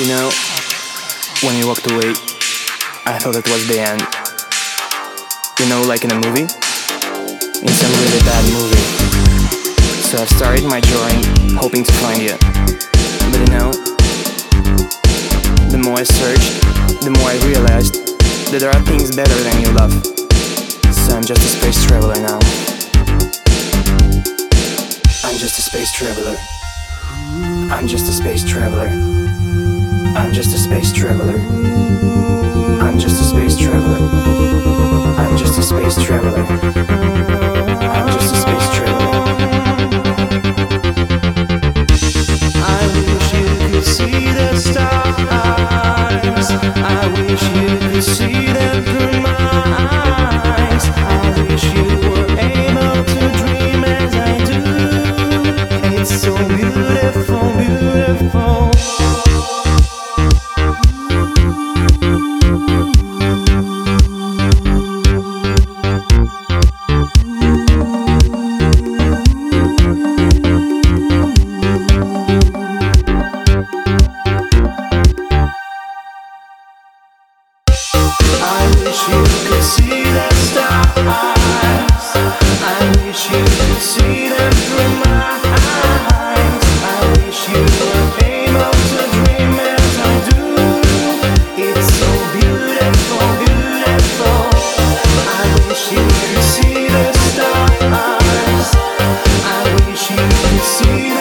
You know, when you walked away, I thought it was the end. You know, like in a movie? In some really bad movie. So I've started my journey hoping to find you. But you know, the more I searched, the more I realized that there are things better than your love. So I'm just a space traveler now. I'm just a space traveler. I'm just a space traveler. I'm just a space traveler. I'm just a space traveler. I'm just a space traveler. I'm just a space traveler. I wish you could see the stars. I wish you could see see